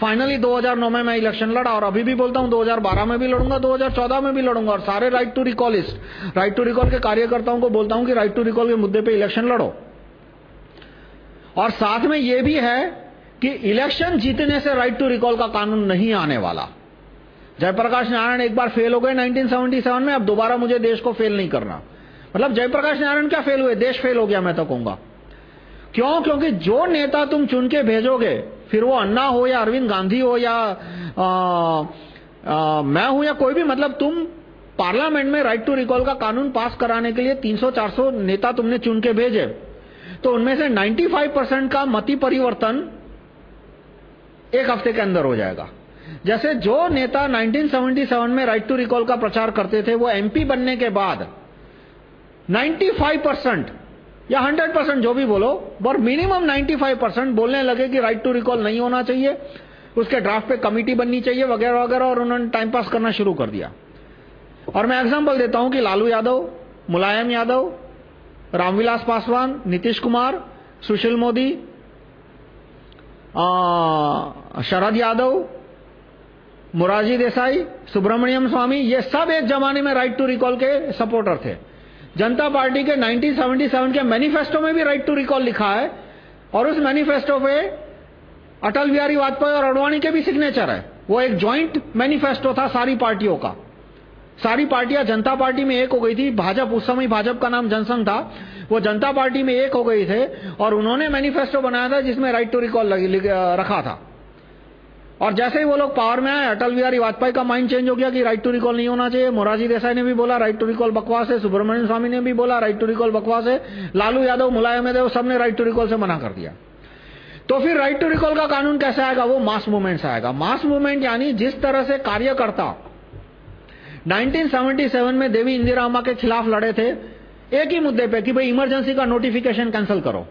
[SPEAKER 1] फाइनली 2009 में मैं इलेक्शन लड़ा, और अभी भी बोलता हूँ 2012 में भी लड़ूँगा 2014 में भी लड़ूँगा, और सारे right to recallist right to recall के कार्यकर्ताओं को बोलता हूँ कि राइट टू रिकॉल के मुद्दे पे इलेक्शन लड़ो। और साथ में यह भी है कि इलेक्शन जीतने से राइट टू रिकॉल का कानून नहीं आने वाला। जयप्रकाश नारायण एक बार फेल हो गए 1977 में अब दोबारा मुझे देश को फेल नहीं करना। मतलब जयप्रकाश नारायण क्या फेल हुए? देश फेल हो गया मैं तो कहूँगा। क्यों? क्योंकि जो नेता तुम चुन के भेजोगे फिर वो अन्ना हो या अरविंद गांधी हो या आ, आ, मैं हूँ या कोई भी मतलब तुम पार्लियामेंट में राइट टू रिकॉल का कानून पास कराने के लिए 300-400 नेता तुमने चुन के भेजे। तो उनमें से 95 परसेंट का मति परिवर्तन एक हफ़्ते के अंदर हो जाएगा। जैसे जो नेता 1977 में राइट टू रिकॉल का प्रचार करते थे, वो एमपी बनने के बाद 95 परसेंट या 100 परसेंट जो भी बोलो, पर मिनिमम 95 परसेंट बोलने लगे कि राइट टू रिकॉल नहीं होना चाहिए, उसके ड्राफ्ट पे कमिटी बननी चाहिए वगैरह वगैरह, और उन्होंने टाइम पास करना शुरू कर दिया। और मैं एग्जांपल देता हूँ कि लालू यादव, मुलायम यादव रामविलास पासवान, नीतीश कुमार, सुशील मोदी शरद यादव, मुरारजी देसाई, सुब्रमण्यम स्वामी, ये सब एक जमाने में राइट टू रिकॉल के सपोर्टर थे। जनता पार्टी के 1977 के मैनिफेस्टो में भी राइट टू रिकॉल लिखा है, और उस मैनिफेस्टो पे अटल बिहारी वाजपेयी और अडवाणी के भी सिग्नेचर है। वो एक ज्वाइंट मैनिफेस्टो था सारी पार्टियों का। सारी पार्टियाँ जनता पार्टी में एक हो गई थी। भाजपा, उस समय भाजपा का नाम जनसंघ था। वो जनता पार्टी में एक हो गई थे और उन्होंने मैनिफेस्टो बनाया था जिसमें राइट टू रिकॉल रखा था। और जैसे ही वो लोग पावर में आए, अटल बिहारी वाजपेयी का माइंड चेंज हो गया कि राइट टू रिकॉल नहीं होना चाहिए। मोरारजी देसाई ने भी बोला राइट टू रिकॉल बकवास है। सुब्रमण्यम स्वामी ने भी बोला राइट टू रिकॉल बकवास है। लालू यादव, मुलायम यादव, सबने राइट टू रिकॉल से मना कर दिया। तो फिर राइट टू रिकॉल का कानून कैसे आएगा? वो मास मूवमेंट से आएगा। मास मूवमेंट यानी जिस तरह से कार्यकर्ता 1977 में देवी इंदिरा के खिलाफ लड़े थे। एक ही मुद्दे पे कि भाई इमरजेंसी का नोटिफिकेशन कैंसिल करो।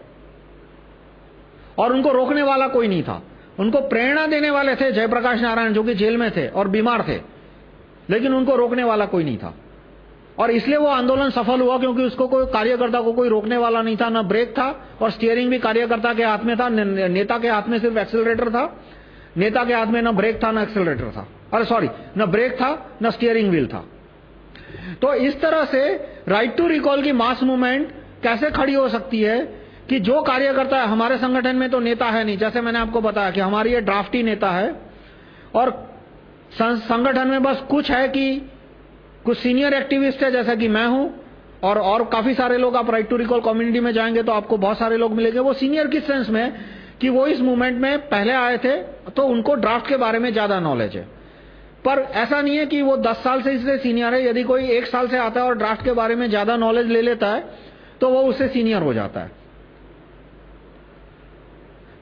[SPEAKER 1] और उनको रोकने वाला कोई नहीं था। उनको प्रेरणा देने वाले थे जयप्रकाश नारायण, जो कि जेल में थे और बीमार थे। लेकिन उनको रोकने वाला कोई नहीं था। और इसलिए वो आंदोलन सफल हुआ क्योंकि उसको कोई कार्यकर्ता को कोई रोकने वाला नहीं था, न ब्रेक था और स्टीयरिंग भी कार्यकर्ता के हाथ में था नेता के हाथ में सिर्फ़ एक्सेलरेटर था। नेता के हाथ में न ब्रेक था, न एक्सेलरेटर था। अरे सॉरी न ब्रेक था, न स्टीयरिंग व्हील था। तो इस तरह से राइट टू रिकॉल की मास मूवमेंट कैसे खड़ी हो सकती है कि जो कार्यकर्ता है, हमारे संगठन में तो नेता है नहीं, जैसे मैंने आपको बताया कि हमारी ये ड्राफ्टी नेता है और संगठन में बस कुछ है कि कुछ सीनियर एक्टिविस्ट है, जैसा कि मैं हूँ और और काफ़ी सारे लोग आप राइट टू रिकॉल कम्युनिटी में जाएँगे तो आपको बहुत सारे लोग मिलेंगे। वो सीनियर किस सेंस में कि वो इस मूवमेंट में पहले आए थे तो उनको ड्राफ्ट के बारे में ज़्यादा नॉलेज है। पर ऐसा नहीं है कि वो दस साल से इससे सीनियर है। यदि कोई एक साल से आता है और ड्राफ्ट के बारे में ज़्यादा नॉलेज ले लेता है तो वो उससे सीनियर हो जाता है।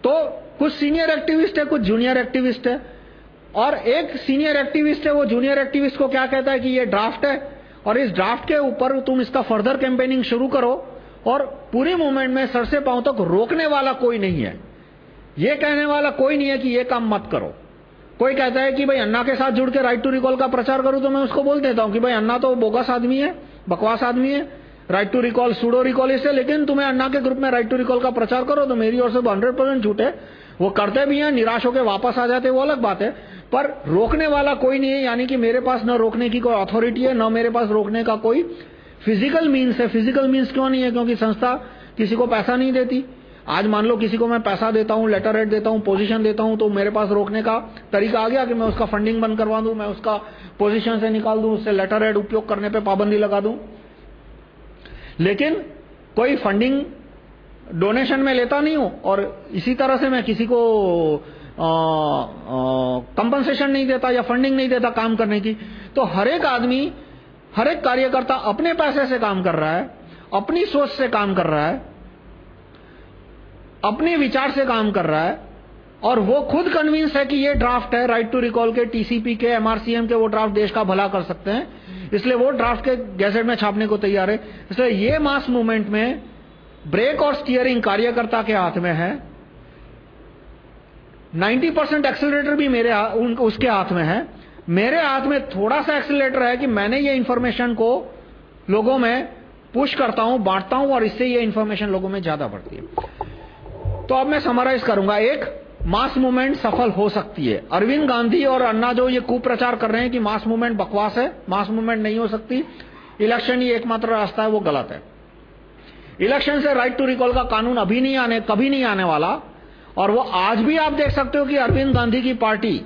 [SPEAKER 1] तो कुछ सीनियर एक्टिविस्ट है, कुछ जूनियर एक्टिविस्ट है। और एक सीनियर एक्टिविस्ट है, वो जूनियर एक्टिविस्ट को क्या कहता है कि ये ड्राफ्ट है और इस ड्राफ्ट के ऊपर तुम इसका फर्दर कैंपेनिंग शुरू करो और पूरी मूवमेंट में सर से पाँव तक रोकने वाला कोई नहीं है। ये कहने वाला कोई नहीं है कि ये काम मत करो। कोई कहता है कि भाई अन्ना के साथ जुड़ के राइट टू रिकॉल का प्रचार करूँ तो मैं उसको बोल देता हूँ कि भाई अन्ना तो बोगस आदमी है, बकवास आदमी है। Right to recall pseudo recall इससे, लेकिन तुम्हें अन्ना के ग्रुप में राइट टू रिकॉल का प्रचार करो तो मेरी ओर से हंड्रेड परसेंट छूट है वो करते भी हैं, निराश होकर वापस आ जाते वो अलग बात है। पर रोकने वाला कोई नहीं है, यानी कि मेरे पास न रोकने की कोई अथॉरिटी है, न मेरे पास रोकने का कोई फ़िज़िकल मीन्स है। फ़िज़िकल मीन्स क्यों नहीं है? क्योंकि संस्था किसी को पैसा नहीं देती। आज मान लो किसी को मैं पैसा देता हूँ लेटर रेट देता हूँ पोजीशन देता हूँ तो मेरे पास रोकने का तरीका आ गया कि मैं उसका फंडिंग बंद करवा दूँ, मैं उसका पोजीशन से निकाल दूँ, उससे लेटर रेट उपयोग करने पे पाबंदी लगा दूँ। लेकिन कोई फंडिंग डोनेशन में लेता नहीं हूँ और इसी तरह से मैं किसी को कंपनसेशन नहीं देता या फंडिंग नहीं देता काम करने की तो हर एक आदमी, हर एक कार्यकर्ता अपने पैसे से काम कर रहा है, अपनी सोच से काम कर रहा है अपने विचार से काम कर रहा है और वो खुद कन्विंस है कि ये ड्राफ्ट है राइट टू रिकॉल के टीसीपी के एमआरसीएम के, वो ड्राफ्ट देश का भला कर सकते हैं। इसलिए वो ड्राफ्ट के गैजेट में छापने को तैयार है। इसलिए ये मास मूवमेंट में ब्रेक और स्टीयरिंग कार्यकर्ता के हाथ में है। 90 परसेंट एक्सेलरेटर भी मेरे उसके हाथ में है। मेरे हाथ में थोड़ा सा एक्सेलरेटर है कि मैंने ये इंफॉर्मेशन को लोगों में पुश करता हूँ, बांटता हूँ और इससे ये इंफॉर्मेशन लोगों में ज़्यादा बढ़ती है। तो अब मैं समराइज करूँगा। एक मास मूवमेंट सफल हो सकती है। अरविंद गांधी और अन्ना जो ये कुप्रचार कर रहे हैं कि मास मूवमेंट बकवास है मास मूवमेंट नहीं हो सकती। इलेक्शन ही एकमात्र रास्ता है, वो गलत है। इलेक्शन से राइट टू रिकॉल का कानून अभी नहीं आने, कभी नहीं आने वाला। और वो आज भी आप देख सकते हो कि अरविंद गांधी की पार्टी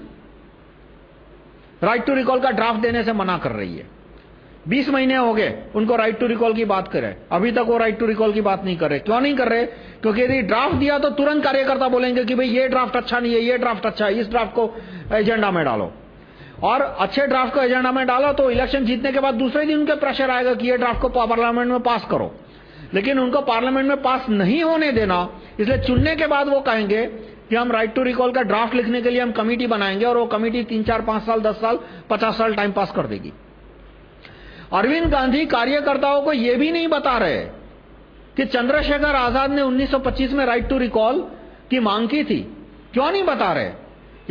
[SPEAKER 1] राइट टू रिकॉल का ड्राफ्ट देने से मना कर रही है। बीस महीने हो गए, उनको राइट टू रिकॉल की बात करे। अभी तक वो राइट टू रिकॉल की बात नहीं कर रहे। क्यों नहीं कर रहे? क्योंकि यदि ड्राफ्ट दिया तो तुरंत कार्यकर्ता बोलेंगे कि भाई, ये ड्राफ्ट अच्छा नहीं है, ये ड्राफ्ट अच्छा है, इस ड्राफ्ट को एजेंडा में डालो। और अच्छे ड्राफ्ट को एजेंडा में डालो तो इलेक्शन जीतने के बाद दूसरे दिन उनके प्रेशर आएगा कि ये ड्राफ्ट को पार्लियामेंट में पास करो। लेकिन उनको पार्लियामेंट में पास नहीं होने देना, इसलिए चुनने के बाद वो कहेंगे कि हम राइट टू रिकॉल का ड्राफ्ट लिखने के लिए हम कमेटी बनाएँगे और वो कमेटी तीन, चार, पाँच साल, दस साल, पचास साल टाइम पास कर देगी। अरविंद गांधी कार्यकर्ताओं को यह भी नहीं बता रहे कि चंद्रशेखर आज़ाद ने 1925 में राइट टू रिकॉल की मांग की थी। क्यों नहीं बता रहे?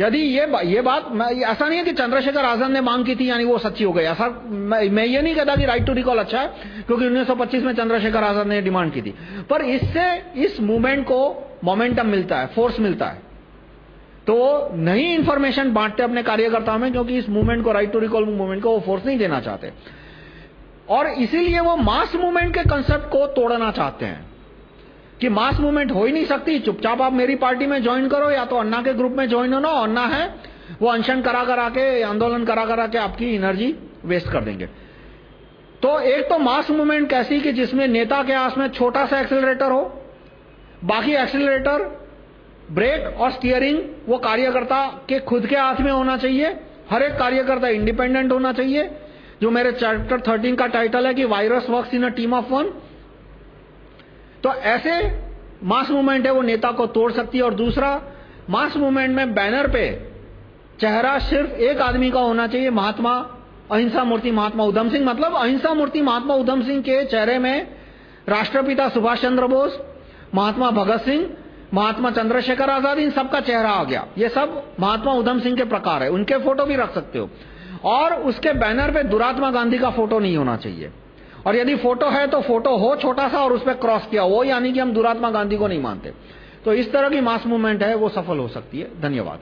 [SPEAKER 1] यदि ये बा, ये बात ऐसा नहीं है कि चंद्रशेखर आज़ाद ने मांग की थी यानी वो सच्ची हो गई। ऐसा मैं, मैं ये नहीं कहता कि राइट टू रिकॉल अच्छा है क्योंकि 1925 में चंद्रशेखर आज़ाद ने डिमांड की थी। पर इससे इस मूवमेंट को मोमेंटम मिलता है फोर्स मिलता है। तो नहीं इंफॉर्मेशन बांटते अपने कार्यकर्ताओं में क्योंकि इस मूवमेंट को राइट टू रिकॉल मूवमेंट को वो फोर्स नहीं देना चाहते। और इसीलिए वो मास मूवमेंट के कंसेप्ट को तोड़ना चाहते हैं। कि मास मूवमेंट हो ही नहीं सकती, चुपचाप आप मेरी पार्टी में ज्वाइन करो, या तो अन्ना के ग्रुप में ज्वाइन होना अन्ना है, वो अनशन करा करा के, आंदोलन करा करा के आपकी एनर्जी वेस्ट कर देंगे। तो एक तो मास मूवमेंट कैसी कि जिसमें नेता के आस में छोटा सा एक्सेलरेटर हो, बाकी एक्सेलरेटर ब्रेक और स्टीयरिंग वो कार्यकर्ता के खुद के हाथ में होना चाहिए, हर एक कार्यकर्ता इंडिपेंडेंट होना चाहिए जो मेरे चैप्टर 13 का टाइटल है कि virus works in a team of one तो ऐसे मास मूवमेंट है, वो नेता को तोड़ सकती है। और दूसरा मास मूवमेंट में बैनर पे चेहरा सिर्फ़ एक आदमी का होना चाहिए, महात्मा अहिंसा मूर्ति, महात्मा उधम सिंह। मतलब अहिंसा मूर्ति, महात्मा उधम सिंह के चेहरे में राष्ट्रपिता सुभाष चंद्र बोस, महात्मा भगत सिंह, महात्मा चंद्रशेखर आज़ाद, इन सबका चेहरा आ गया। ये सब महात्मा उधम सिंह के प्रकार है। उनके फ़ोटो भी रख सकते हो। और उसके बैनर पे दुरात्मा गांधी का फ़ोटो नहीं होना चाहिए। और यदि फ़ोटो है तो फ़ोटो हो छोटा सा और उसपे क्रॉस किया हो, यानी कि हम दुरात्मा गांधी को नहीं मानते। तो इस तरह की मास मूवमेंट है, वो सफल हो सकती है। धन्यवाद।